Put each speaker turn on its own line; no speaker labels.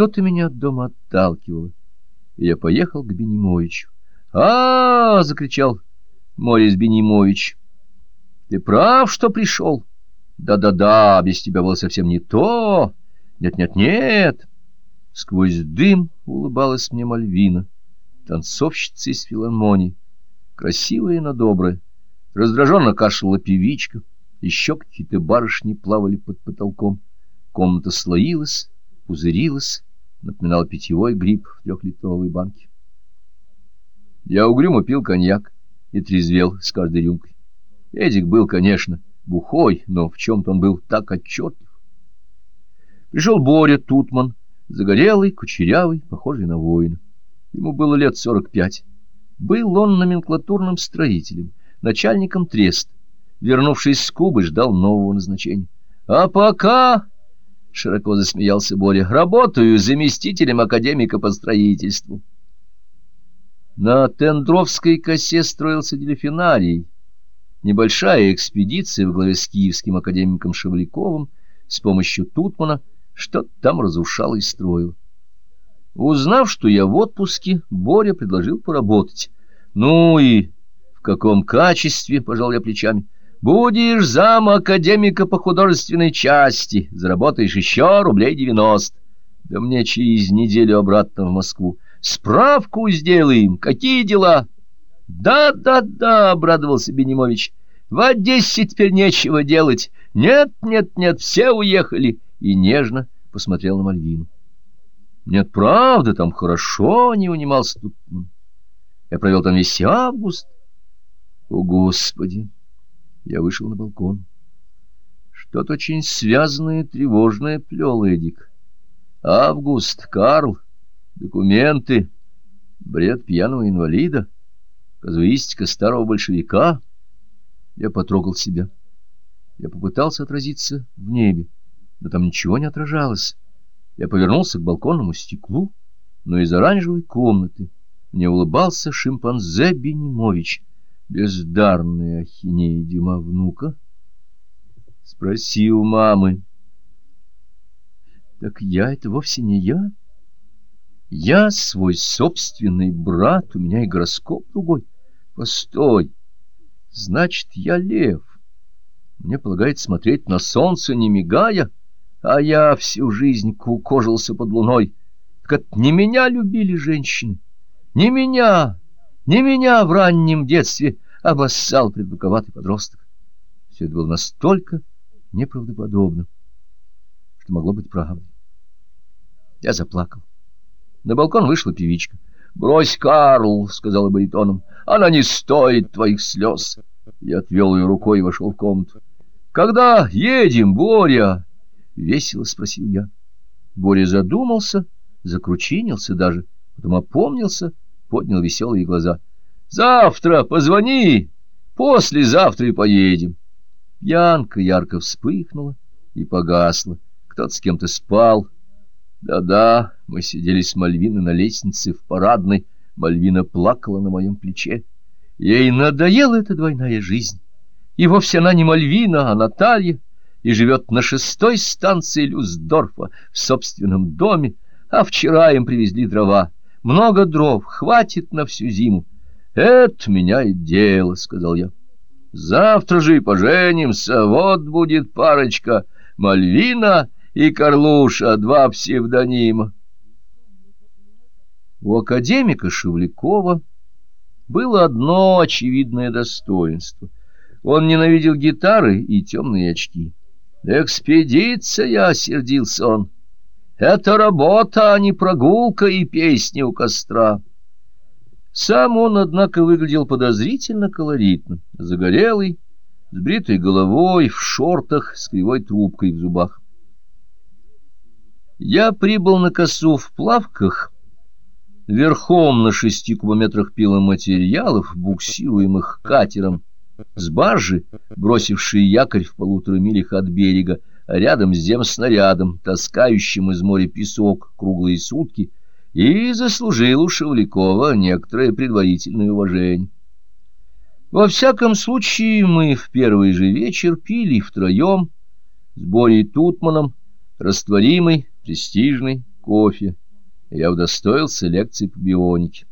что-то меня от дома отталкивало, я поехал к Бенимовичу. а, -а, -а закричал Морис Бенимович. «Ты прав, что пришел? Да-да-да, без тебя было совсем не то. Нет-нет-нет!» Сквозь дым улыбалась мне Мальвина, танцовщица из филармонии, красивая, но добрая. Раздраженно кашляла певичка, еще какие-то барышни плавали под потолком. Комната слоилась, пузырилась, напоминала питьевой гриб в трехлитровой банке. Я угрюмо пил коньяк и трезвел с каждой рюмкой. Эдик был, конечно, бухой, но в чем-то он был так отчетлив. Пришел Боря Тутман, загорелый, кучерявый, похожий на воина. Ему было лет сорок пять. Был он номенклатурным строителем, начальником треста. Вернувшись с Кубы, ждал нового назначения. А пока, — широко засмеялся Боря, — работаю заместителем академика по строительству. На Тендровской косе строился дельфинарий. Небольшая экспедиция в главе с киевским академиком Шевляковым с помощью Тутмана что-то там разрушала и строила. Узнав, что я в отпуске, Боря предложил поработать. Ну и в каком качестве, пожал я плечами, будешь зам академика по художественной части, заработаешь еще рублей девяносто. Да мне через неделю обратно в Москву. Справку сделаем, какие дела? Да-да-да, обрадовался Бенимович. В Одессе теперь нечего делать. Нет, нет, нет, все уехали. И нежно посмотрел на Мальвину. Нет, правда, там хорошо, не унимался тут. Я провел там весь август. О, Господи! Я вышел на балкон. Что-то очень связанное, тревожное плел Эдик. Август, Карл, документы, бред пьяного инвалида, казуистика старого большевика. Я потрогал себя. Я попытался отразиться в небе, но там ничего не отражалось. Я повернулся к балконному стеклу, но из оранжевой комнаты мне улыбался шимпанзе Бенимович, бездарная ахинея Дима внука. Спроси у мамы. Так я — это вовсе не я. Я свой собственный брат, у меня и гороскоп другой. Постой, значит, я лев. Мне полагается смотреть на солнце, не мигая — а я всю жизнь кукожился под луной. Так не меня любили женщины, не меня, не меня в раннем детстве обоссал предбуковатый подросток. Все это было настолько неправдоподобно, что могло быть правдой. Я заплакал. На балкон вышла певичка. — Брось, Карл, — сказала баритоном, — она не стоит твоих слез. Я отвел ее рукой и вошел в комнату. — Когда едем, Боря? — весело спросил я. Боря задумался, закручинился даже, потом опомнился, поднял веселые глаза. — Завтра позвони, послезавтра и поедем. Янка ярко вспыхнула и погасла. Кто-то с кем-то спал. Да-да, мы сидели с Мальвиной на лестнице в парадной. Мальвина плакала на моем плече. Ей надоела эта двойная жизнь. И вовсе она не Мальвина, а Наталья и живет на шестой станции Люсдорфа в собственном доме, а вчера им привезли дрова. Много дров, хватит на всю зиму. — Это меняет дело, — сказал я. — Завтра же и поженимся, вот будет парочка Мальвина и Карлуша, два псевдонима. У академика Шевлякова было одно очевидное достоинство. Он ненавидел гитары и темные очки. «Экспедиция!» — сердился он. «Это работа, а не прогулка и песни у костра». Сам он, однако, выглядел подозрительно колоритно, загорелый, с бритой головой, в шортах, с кривой трубкой в зубах. Я прибыл на косу в плавках, верхом на шести кубометрах пиломатериалов, буксируемых катером, с баржи, бросившей якорь в полутора милях от берега, рядом с земснарядом, таскающим из моря песок круглые сутки, и заслужил у Шевлякова некоторое предварительное уважение. Во всяком случае, мы в первый же вечер пили втроем с Борей Тутманом, растворимый, престижный, кофе, я удостоился лекции по бионике.